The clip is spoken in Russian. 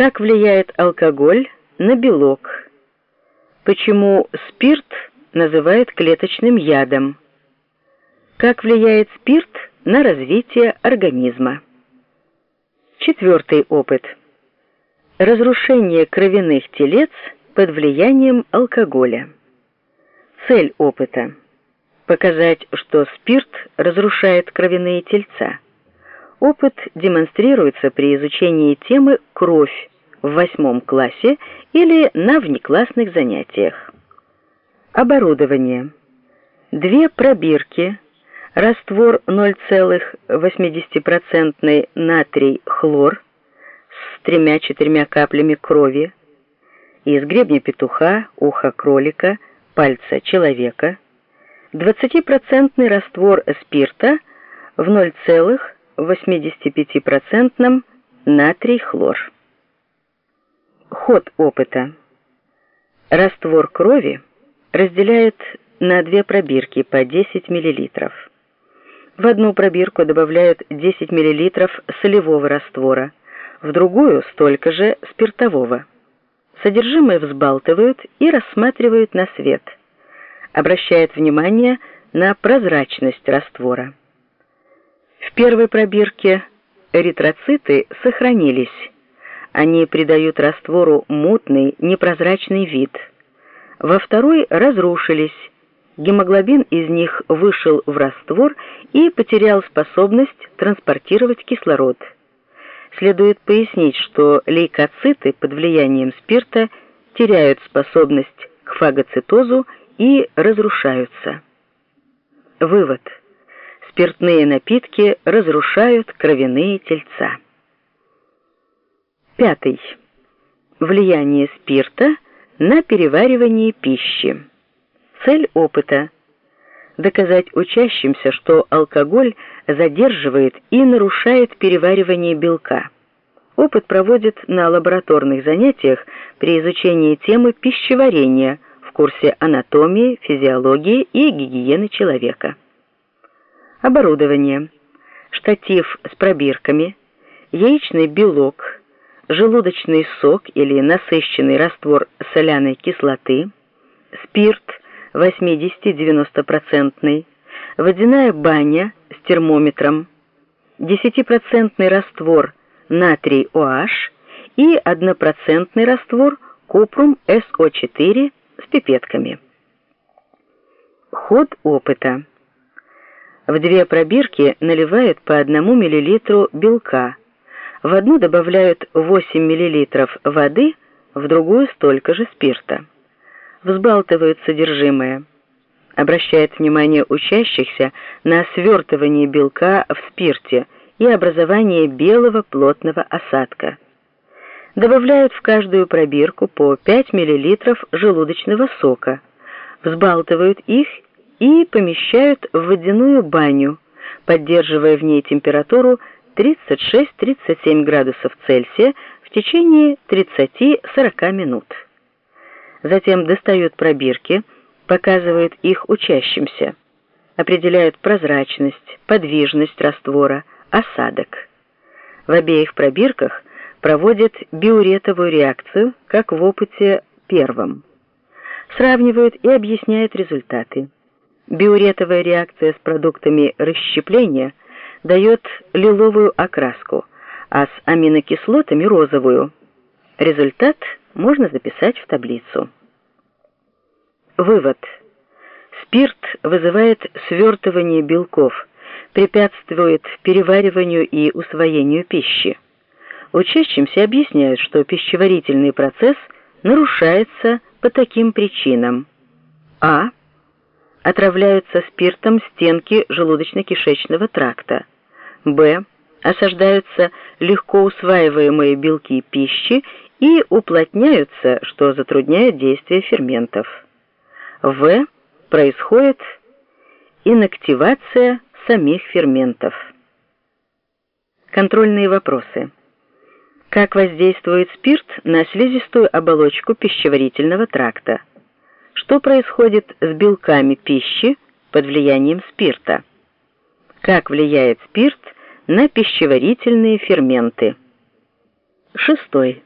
Как влияет алкоголь на белок? Почему спирт называют клеточным ядом? Как влияет спирт на развитие организма? Четвертый опыт. Разрушение кровяных телец под влиянием алкоголя. Цель опыта. Показать, что спирт разрушает кровяные тельца. Опыт демонстрируется при изучении темы «Кровь» в восьмом классе или на внеклассных занятиях. Оборудование. Две пробирки, раствор 0,80% натрий хлор с тремя-четырьмя каплями крови, из гребня петуха, уха кролика, пальца человека, 20% раствор спирта в 0,80% 85% натрий хлор. Ход опыта. Раствор крови разделяют на две пробирки по 10 мл. В одну пробирку добавляют 10 мл солевого раствора, в другую столько же спиртового. Содержимое взбалтывают и рассматривают на свет. Обращают внимание на прозрачность раствора. Первой пробирке эритроциты сохранились. Они придают раствору мутный, непрозрачный вид. Во второй разрушились. Гемоглобин из них вышел в раствор и потерял способность транспортировать кислород. Следует пояснить, что лейкоциты под влиянием спирта теряют способность к фагоцитозу и разрушаются. Вывод – спиртные напитки разрушают кровяные тельца. Пятый. Влияние спирта на переваривание пищи. Цель опыта – доказать учащимся, что алкоголь задерживает и нарушает переваривание белка. Опыт проводит на лабораторных занятиях при изучении темы пищеварения в курсе анатомии, физиологии и гигиены человека. Оборудование. Штатив с пробирками, яичный белок, желудочный сок или насыщенный раствор соляной кислоты, спирт 80-90%, водяная баня с термометром, 10% раствор натрий OH и 1% раствор купрум СО4 с пипетками. Ход опыта. В две пробирки наливают по 1 мл белка. В одну добавляют 8 мл воды, в другую столько же спирта. Взбалтывают содержимое. Обращает внимание учащихся на свертывание белка в спирте и образование белого плотного осадка. Добавляют в каждую пробирку по 5 мл желудочного сока. Взбалтывают их и помещают в водяную баню, поддерживая в ней температуру 36-37 градусов Цельсия в течение 30-40 минут. Затем достают пробирки, показывают их учащимся, определяют прозрачность, подвижность раствора, осадок. В обеих пробирках проводят биуретовую реакцию, как в опыте первом. Сравнивают и объясняют результаты. Биуретовая реакция с продуктами расщепления дает лиловую окраску, а с аминокислотами розовую. Результат можно записать в таблицу. Вывод. Спирт вызывает свертывание белков, препятствует перевариванию и усвоению пищи. Учащимся объясняют, что пищеварительный процесс нарушается по таким причинам. А отравляются спиртом стенки желудочно-кишечного тракта. Б. Осаждаются легко усваиваемые белки пищи и уплотняются, что затрудняет действие ферментов. В. Происходит инактивация самих ферментов. Контрольные вопросы. Как воздействует спирт на слизистую оболочку пищеварительного тракта? Что происходит с белками пищи под влиянием спирта? Как влияет спирт на пищеварительные ферменты? Шестой.